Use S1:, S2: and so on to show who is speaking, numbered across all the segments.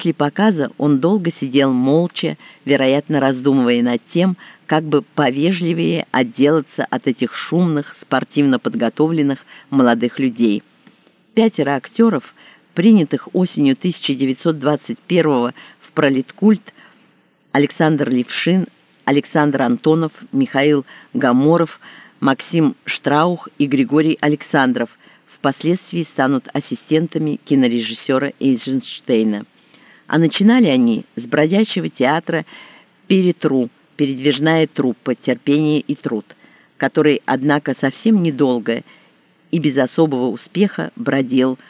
S1: После показа он долго сидел молча, вероятно, раздумывая над тем, как бы повежливее отделаться от этих шумных, спортивно подготовленных молодых людей. Пятеро актеров, принятых осенью 1921 в пролеткульт, Александр Левшин, Александр Антонов, Михаил Гаморов, Максим Штраух и Григорий Александров впоследствии станут ассистентами кинорежиссера Эйзенштейна. А начинали они с бродячего театра «Перетру», передвижная труппа «Терпение и труд», который, однако, совсем недолго и без особого успеха бродил.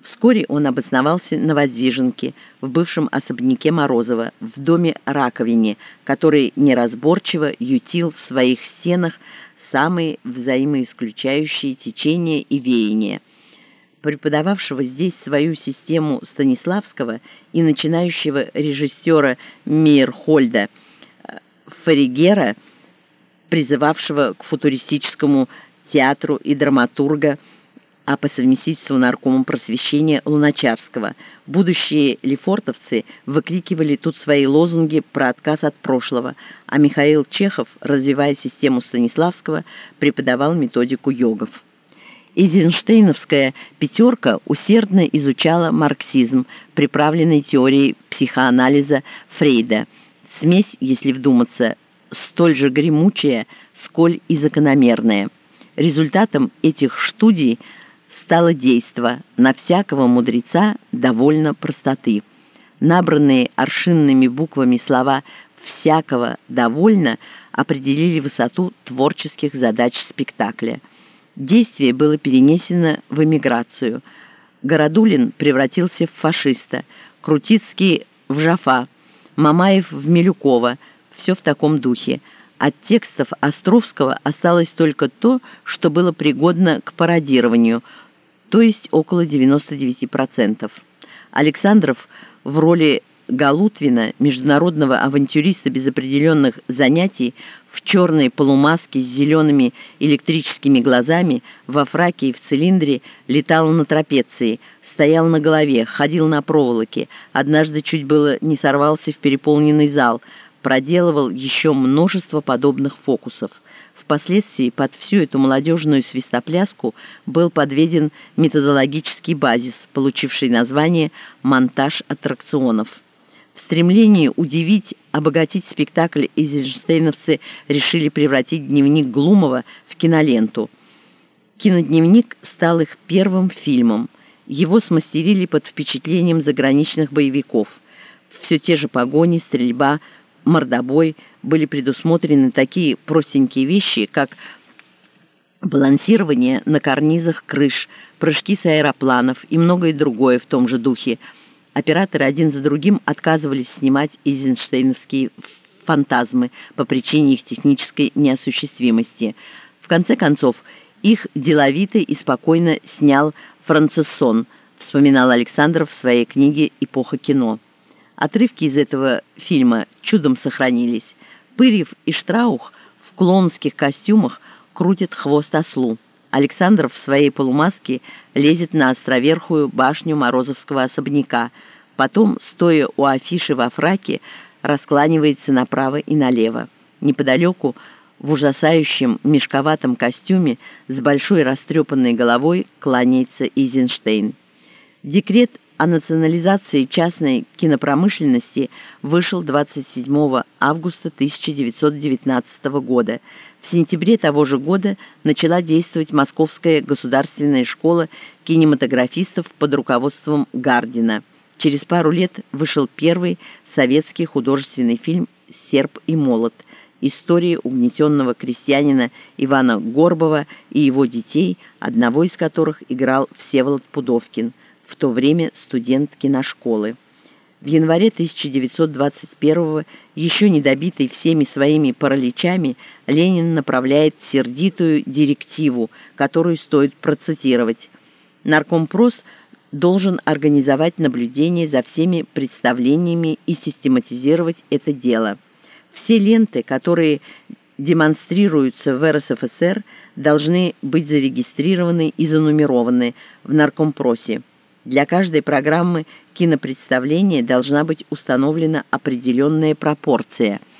S1: Вскоре он обосновался на Воздвиженке, в бывшем особняке Морозова, в доме Раковине, который неразборчиво ютил в своих стенах самые взаимоисключающие течения и веяния преподававшего здесь свою систему Станиславского и начинающего режиссера Мейерхольда э, Фаригера, призывавшего к футуристическому театру и драматурга, а по совместительству наркомом просвещения Луначарского. Будущие лефортовцы выкрикивали тут свои лозунги про отказ от прошлого, а Михаил Чехов, развивая систему Станиславского, преподавал методику йогов. Эйзенштейновская «пятерка» усердно изучала марксизм, приправленный теорией психоанализа Фрейда. Смесь, если вдуматься, столь же гремучая, сколь и закономерная. Результатом этих студий стало действо на всякого мудреца довольно простоты. Набранные аршинными буквами слова «всякого довольно» определили высоту творческих задач спектакля – Действие было перенесено в эмиграцию. Городулин превратился в фашиста, Крутицкий – в Жафа, Мамаев – в Милюкова. Все в таком духе. От текстов Островского осталось только то, что было пригодно к пародированию, то есть около 99%. Александров в роли Галутвина, международного авантюриста без определенных занятий, в черной полумаске с зелеными электрическими глазами, во фраке и в цилиндре, летал на трапеции, стоял на голове, ходил на проволоке, однажды чуть было не сорвался в переполненный зал, проделывал еще множество подобных фокусов. Впоследствии под всю эту молодежную свистопляску был подведен методологический базис, получивший название «монтаж аттракционов». В стремлении удивить, обогатить спектакль эйзенштейновцы решили превратить дневник Глумова в киноленту. Кинодневник стал их первым фильмом. Его смастерили под впечатлением заграничных боевиков. Все те же погони, стрельба, мордобой были предусмотрены такие простенькие вещи, как балансирование на карнизах крыш, прыжки с аэропланов и многое другое в том же духе – Операторы один за другим отказывались снимать эйзенштейновские фантазмы по причине их технической неосуществимости. В конце концов, их деловито и спокойно снял Франциссон, вспоминал Александров в своей книге «Эпоха кино». Отрывки из этого фильма чудом сохранились. Пырьев и Штраух в клоунских костюмах крутят хвост ослу. Александров в своей полумаске лезет на островерхую башню Морозовского особняка, потом, стоя у афиши во фраке, раскланивается направо и налево. Неподалеку, в ужасающем мешковатом костюме, с большой растрепанной головой кланяется Изенштейн. Декрет о национализации частной кинопромышленности вышел 27 августа 1919 года. В сентябре того же года начала действовать Московская государственная школа кинематографистов под руководством Гардина. Через пару лет вышел первый советский художественный фильм «Серп и молот», история угнетенного крестьянина Ивана Горбова и его детей, одного из которых играл Всеволод Пудовкин – в то время студент киношколы. В январе 1921 еще не добитый всеми своими параличами, Ленин направляет сердитую директиву, которую стоит процитировать. Наркомпрос должен организовать наблюдение за всеми представлениями и систематизировать это дело. Все ленты, которые демонстрируются в РСФСР, должны быть зарегистрированы и занумерованы в наркомпросе. Для каждой программы кинопредставления должна быть установлена определенная пропорция –